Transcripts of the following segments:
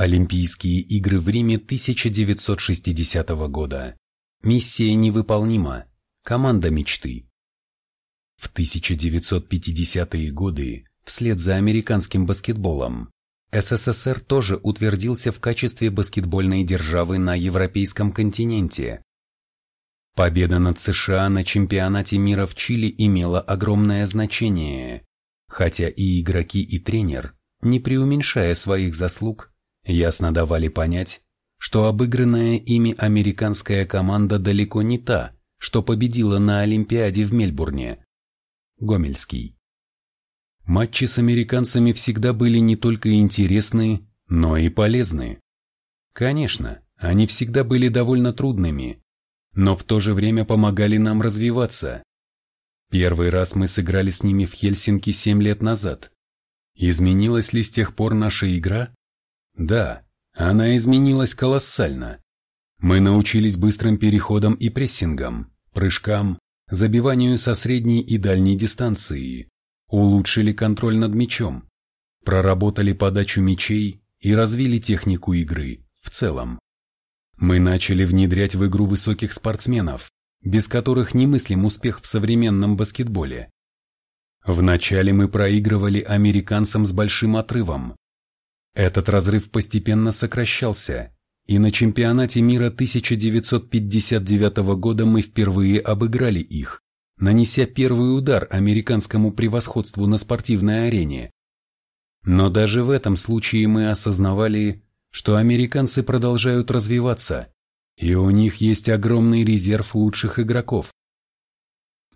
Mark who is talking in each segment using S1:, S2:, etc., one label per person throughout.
S1: Олимпийские игры в Риме 1960 года. Миссия невыполнима. Команда мечты. В 1950-е годы, вслед за американским баскетболом, СССР тоже утвердился в качестве баскетбольной державы на европейском континенте. Победа над США на чемпионате мира в Чили имела огромное значение, хотя и игроки, и тренер, не преуменьшая своих заслуг, ясно давали понять, что обыгранная ими американская команда далеко не та, что победила на Олимпиаде в Мельбурне. Гомельский. Матчи с американцами всегда были не только интересны, но и полезны. Конечно, они всегда были довольно трудными, но в то же время помогали нам развиваться. Первый раз мы сыграли с ними в Хельсинки 7 лет назад. Изменилась ли с тех пор наша игра? Да, она изменилась колоссально. Мы научились быстрым переходам и прессингам, прыжкам, забиванию со средней и дальней дистанции, улучшили контроль над мячом, проработали подачу мячей и развили технику игры в целом. Мы начали внедрять в игру высоких спортсменов, без которых немыслим успех в современном баскетболе. Вначале мы проигрывали американцам с большим отрывом, этот разрыв постепенно сокращался, и на чемпионате мира 1959 года мы впервые обыграли их, нанеся первый удар американскому превосходству на спортивной арене. Но даже в этом случае мы осознавали, что американцы продолжают развиваться, и у них есть огромный резерв лучших игроков.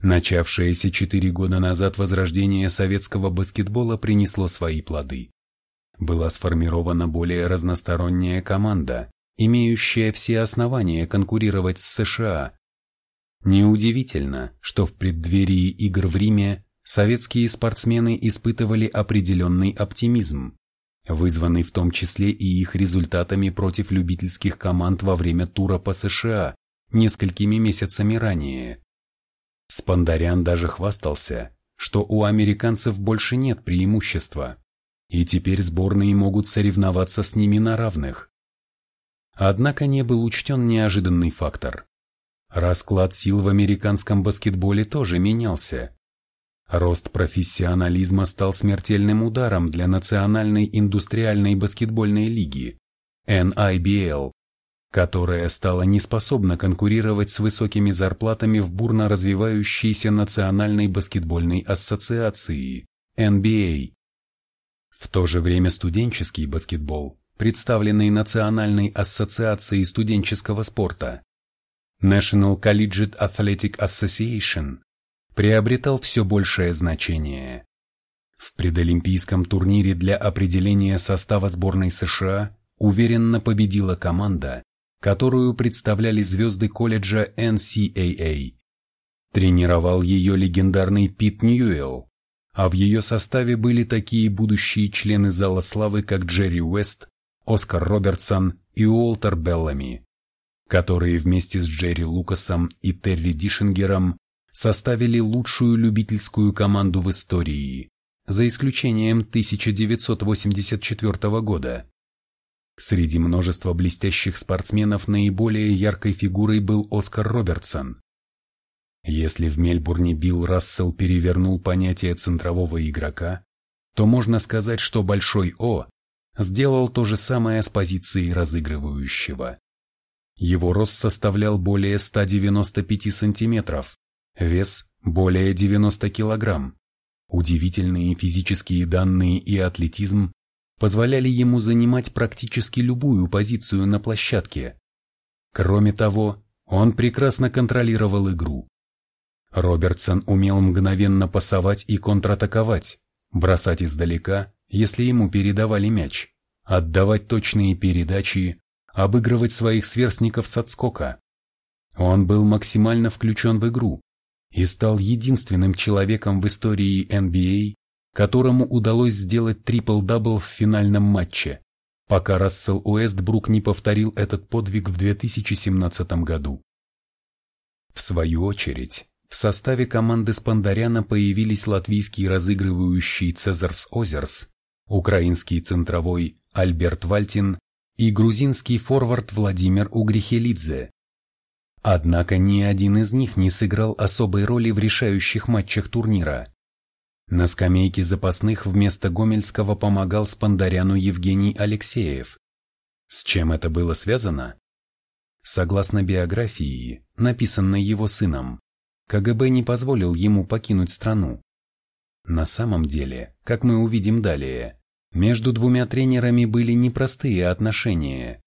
S1: Начавшееся четыре года назад возрождение советского баскетбола принесло свои плоды была сформирована более разносторонняя команда, имеющая все основания конкурировать с США. Неудивительно, что в преддверии игр в Риме советские спортсмены испытывали определенный оптимизм, вызванный в том числе и их результатами против любительских команд во время тура по США несколькими месяцами ранее. Спандарян даже хвастался, что у американцев больше нет преимущества и теперь сборные могут соревноваться с ними на равных. Однако не был учтен неожиданный фактор. Расклад сил в американском баскетболе тоже менялся. Рост профессионализма стал смертельным ударом для Национальной индустриальной баскетбольной лиги, NIBL, которая стала неспособна конкурировать с высокими зарплатами в бурно развивающейся Национальной баскетбольной ассоциации, NBA. В то же время студенческий баскетбол, представленный Национальной ассоциацией студенческого спорта, National Collegiate Athletic Association, приобретал все большее значение. В предолимпийском турнире для определения состава сборной США уверенно победила команда, которую представляли звезды колледжа NCAA. Тренировал ее легендарный Пит Ньюэлл, а в ее составе были такие будущие члены Зала Славы, как Джерри Уэст, Оскар Робертсон и Уолтер Беллами, которые вместе с Джерри Лукасом и Терри Дишингером составили лучшую любительскую команду в истории, за исключением 1984 года. Среди множества блестящих спортсменов наиболее яркой фигурой был Оскар Робертсон, если в Мельбурне Билл Рассел перевернул понятие центрового игрока, то можно сказать, что Большой О сделал то же самое с позиции разыгрывающего. Его рост составлял более 195 сантиметров, вес более 90 килограмм. Удивительные физические данные и атлетизм позволяли ему занимать практически любую позицию на площадке. Кроме того, он прекрасно контролировал игру. Робертсон умел мгновенно пасовать и контратаковать, бросать издалека, если ему передавали мяч, отдавать точные передачи, обыгрывать своих сверстников с отскока. Он был максимально включен в игру и стал единственным человеком в истории НБА, которому удалось сделать трипл-дабл в финальном матче, пока Рассел Уэстбрук не повторил этот подвиг в 2017 году. В свою очередь, в составе команды Спандаряна появились латвийский разыгрывающий Цезарс Озерс, украинский центровой Альберт Вальтин и грузинский форвард Владимир Угрихелидзе. Однако ни один из них не сыграл особой роли в решающих матчах турнира. На скамейке запасных вместо Гомельского помогал Спандаряну Евгений Алексеев. С чем это было связано? Согласно биографии, написанной его сыном, КГБ не позволил ему покинуть страну. На самом деле, как мы увидим далее, между двумя тренерами были непростые отношения.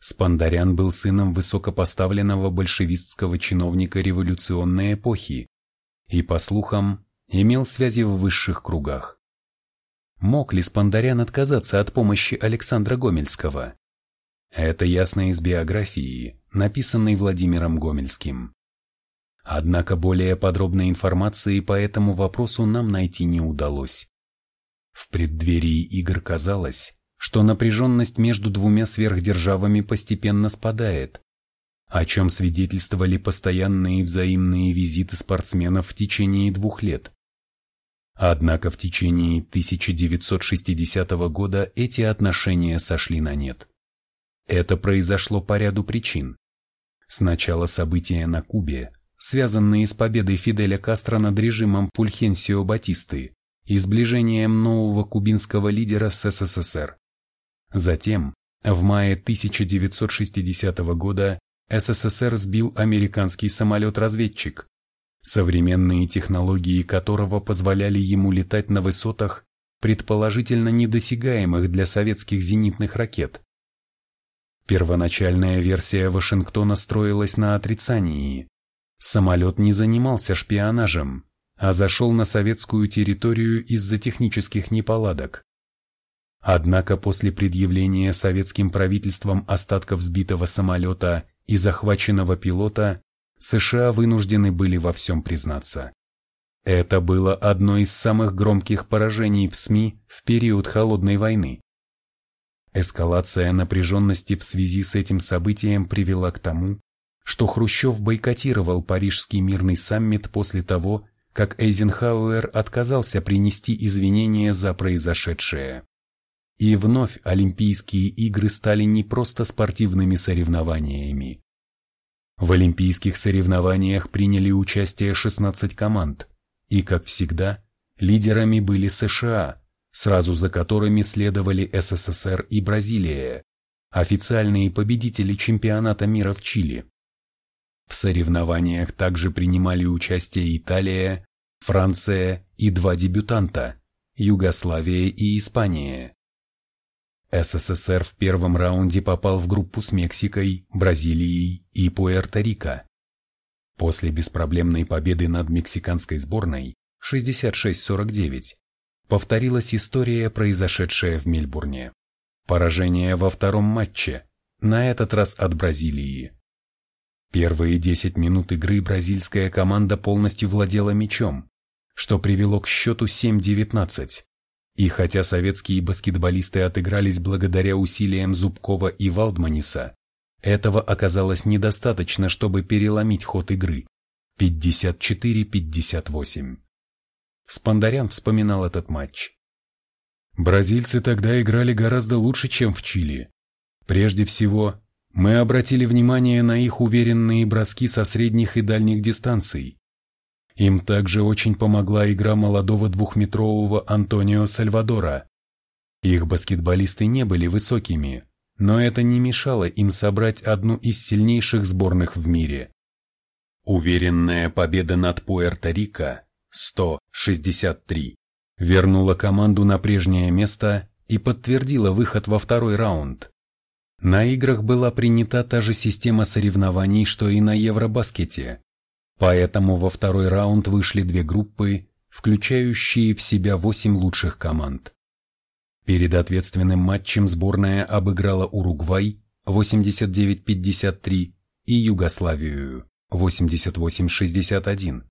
S1: Спандарян был сыном высокопоставленного большевистского чиновника революционной эпохи и, по слухам, имел связи в высших кругах. Мог ли Спандарян отказаться от помощи Александра Гомельского? Это ясно из биографии, написанной Владимиром Гомельским. Однако более подробной информации по этому вопросу нам найти не удалось. В преддверии игр казалось, что напряженность между двумя сверхдержавами постепенно спадает, о чем свидетельствовали постоянные взаимные визиты спортсменов в течение двух лет. Однако в течение 1960 года эти отношения сошли на нет. Это произошло по ряду причин. Сначала события на Кубе, связанные с победой Фиделя Кастро над режимом Пульхенсио Батисты и сближением нового кубинского лидера с СССР. Затем, в мае 1960 года, СССР сбил американский самолет-разведчик, современные технологии которого позволяли ему летать на высотах, предположительно недосягаемых для советских зенитных ракет. Первоначальная версия Вашингтона строилась на отрицании, Самолет не занимался шпионажем, а зашел на советскую территорию из-за технических неполадок. Однако после предъявления советским правительством остатков сбитого самолета и захваченного пилота, США вынуждены были во всем признаться. Это было одно из самых громких поражений в СМИ в период Холодной войны. Эскалация напряженности в связи с этим событием привела к тому, что Хрущев бойкотировал Парижский мирный саммит после того, как Эйзенхауэр отказался принести извинения за произошедшее. И вновь Олимпийские игры стали не просто спортивными соревнованиями. В Олимпийских соревнованиях приняли участие 16 команд, и, как всегда, лидерами были США, сразу за которыми следовали СССР и Бразилия, официальные победители чемпионата мира в Чили. В соревнованиях также принимали участие Италия, Франция и два дебютанта – Югославия и Испания. СССР в первом раунде попал в группу с Мексикой, Бразилией и Пуэрто-Рико. После беспроблемной победы над мексиканской сборной 66-49 повторилась история, произошедшая в Мельбурне. Поражение во втором матче, на этот раз от Бразилии. Первые 10 минут игры бразильская команда полностью владела мячом, что привело к счету 7-19. И хотя советские баскетболисты отыгрались благодаря усилиям Зубкова и Валдманиса, этого оказалось недостаточно, чтобы переломить ход игры. 54-58. Спандарян вспоминал этот матч. Бразильцы тогда играли гораздо лучше, чем в Чили. Прежде всего, мы обратили внимание на их уверенные броски со средних и дальних дистанций. Им также очень помогла игра молодого двухметрового Антонио Сальвадора. Их баскетболисты не были высокими, но это не мешало им собрать одну из сильнейших сборных в мире. Уверенная победа над Пуэрто-Рико 163 вернула команду на прежнее место и подтвердила выход во второй раунд. На играх была принята та же система соревнований, что и на Евробаскете. Поэтому во второй раунд вышли две группы, включающие в себя восемь лучших команд. Перед ответственным матчем сборная обыграла Уругвай 89-53 и Югославию 88-61.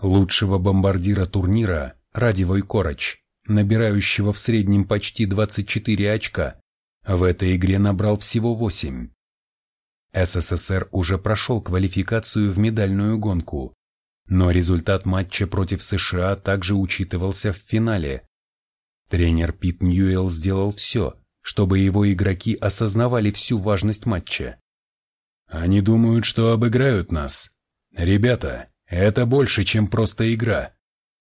S1: Лучшего бомбардира турнира Радивой Короч, набирающего в среднем почти 24 очка, в этой игре набрал всего 8. СССР уже прошел квалификацию в медальную гонку, но результат матча против США также учитывался в финале. Тренер Пит Ньюэлл сделал все, чтобы его игроки осознавали всю важность матча.
S2: Они думают, что обыграют нас. Ребята, это больше, чем просто игра.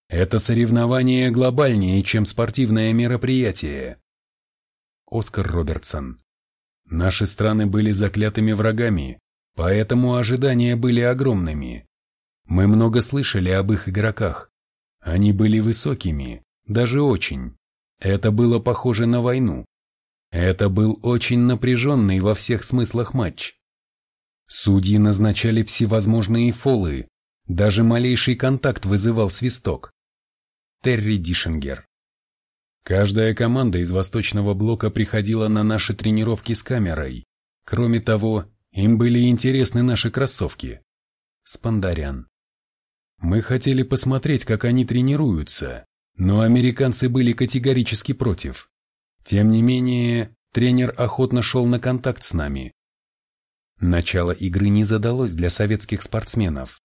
S2: Это соревнование глобальнее, чем спортивное мероприятие.
S1: Оскар Робертсон.
S2: Наши страны были заклятыми врагами, поэтому ожидания были огромными. Мы много слышали об их игроках. Они были высокими, даже очень. Это было похоже на войну. Это был очень напряженный во всех смыслах матч. Судьи назначали всевозможные фолы, даже малейший контакт вызывал свисток. Терри Дишингер Каждая команда из Восточного блока приходила на наши тренировки с камерой. Кроме того, им были интересны наши кроссовки. Спандарян Мы хотели посмотреть, как они тренируются, но американцы были категорически против. Тем не менее, тренер охотно шел на контакт с нами. Начало игры не задалось для советских спортсменов.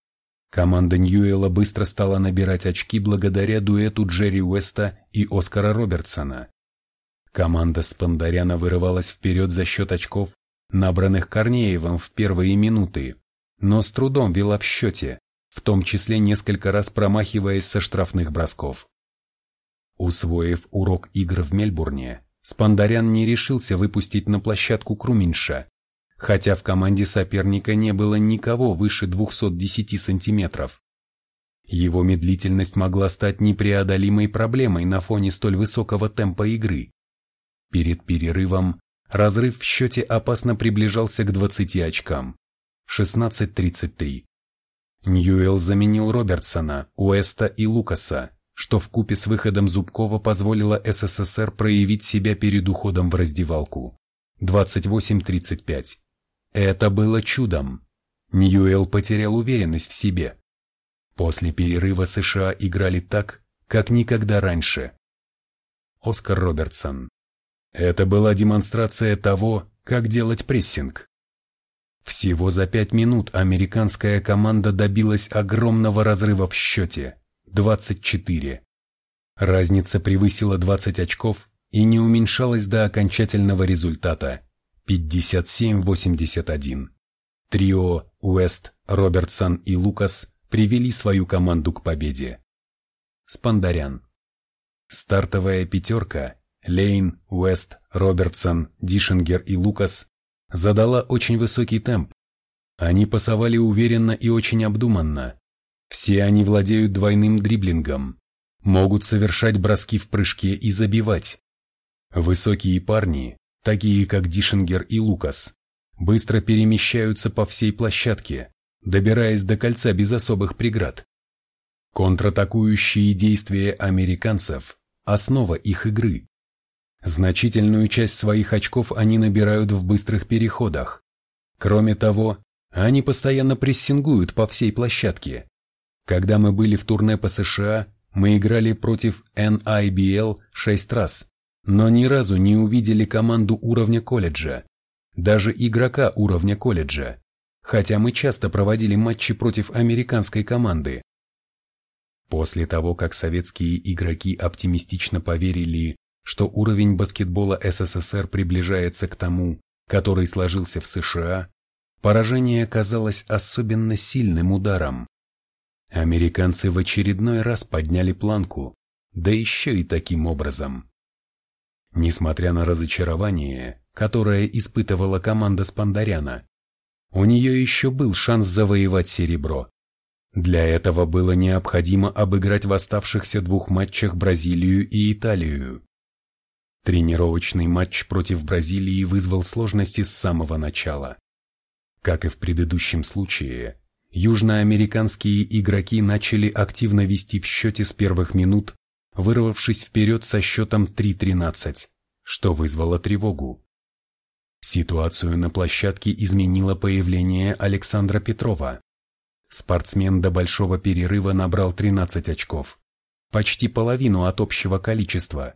S2: Команда Ньюэлла быстро стала набирать очки благодаря дуэту Джерри Уэста и Оскара Робертсона. Команда Спандаряна вырывалась вперед за счет очков, набранных Корнеевым в первые минуты, но с трудом вела в счете, в том числе несколько раз промахиваясь со штрафных бросков. Усвоив урок игр в Мельбурне, Спандарян не решился выпустить на площадку Круминша, хотя в команде соперника не было никого выше 210 сантиметров. Его медлительность могла стать непреодолимой проблемой на фоне столь высокого темпа игры. Перед перерывом разрыв в счете опасно приближался к 20 очкам. 16-33. Ньюэлл заменил Робертсона, Уэста и Лукаса, что в купе с выходом Зубкова позволило СССР проявить себя перед уходом в раздевалку. 28-35. Это было чудом. Ньюэлл потерял уверенность в себе. После перерыва США играли так, как никогда раньше. Оскар Робертсон. Это была демонстрация того, как делать прессинг. Всего за пять минут американская команда добилась огромного разрыва в счете. 24. Разница превысила 20 очков и не уменьшалась до окончательного результата 57-81. Трио Уэст, Робертсон и Лукас привели свою команду к победе. Спандарян. Стартовая пятерка Лейн, Уэст, Робертсон, Дишингер и Лукас задала очень высокий темп. Они пасовали уверенно и очень обдуманно, все они владеют двойным дриблингом, могут совершать броски в прыжке и забивать. Высокие парни, такие как Дишингер и Лукас, быстро перемещаются по всей площадке, добираясь до кольца без особых преград. Контратакующие действия американцев – основа их игры. Значительную часть своих очков они набирают в быстрых переходах. Кроме того, они постоянно прессингуют по всей площадке, когда мы были в турне по США, мы играли против NIBL шесть раз, но ни разу не увидели команду уровня колледжа, даже игрока уровня колледжа, хотя мы часто проводили матчи против американской команды. После того, как советские игроки оптимистично поверили, что уровень баскетбола СССР приближается к тому, который сложился в США, поражение оказалось особенно сильным ударом. Американцы в очередной раз подняли планку, да еще и таким образом. Несмотря на разочарование, которое испытывала команда Спандаряна, у нее еще был шанс завоевать серебро. Для этого было необходимо обыграть в оставшихся двух матчах Бразилию и Италию. Тренировочный матч против Бразилии вызвал сложности с самого начала. Как и в предыдущем случае, южноамериканские игроки начали активно вести в счете с первых минут, вырвавшись вперед со счетом 3-13, что вызвало тревогу. Ситуацию на площадке изменило появление Александра Петрова. Спортсмен до большого перерыва набрал 13 очков, почти половину от общего количества,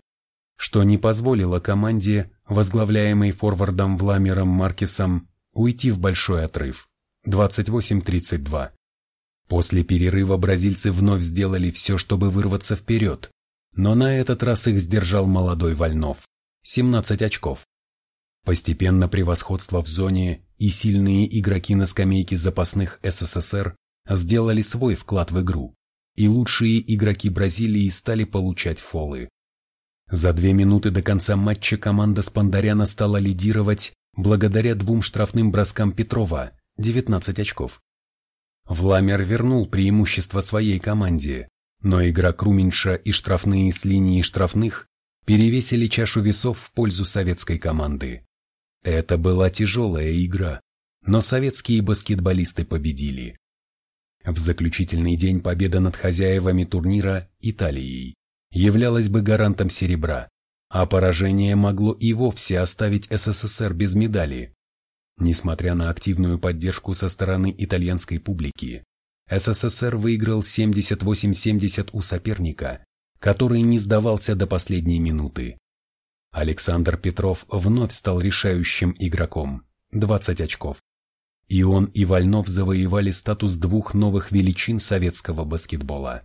S2: что не позволило команде, возглавляемой форвардом Вламером Маркесом, уйти в большой отрыв. 28-32. После перерыва бразильцы вновь сделали все, чтобы вырваться вперед, но на этот раз их сдержал молодой Вольнов. 17 очков.
S1: Постепенно превосходство в зоне и сильные игроки на скамейке запасных СССР сделали свой вклад в игру, и лучшие игроки Бразилии стали получать фолы. За две минуты до конца матча команда Спандаряна стала лидировать благодаря двум штрафным броскам Петрова, 19 очков. Вламер вернул преимущество своей команде, но игра Круменьша и штрафные с линии штрафных перевесили чашу весов в пользу советской команды. Это была тяжелая игра, но советские баскетболисты победили. В заключительный день победа над хозяевами турнира Италией являлась бы гарантом серебра, а поражение могло и вовсе оставить СССР без медали. Несмотря на активную поддержку со стороны итальянской публики, СССР выиграл 78-70 у соперника, который не сдавался до последней минуты. Александр Петров вновь стал решающим игроком, 20 очков. И он и Вольнов завоевали статус двух новых величин советского баскетбола.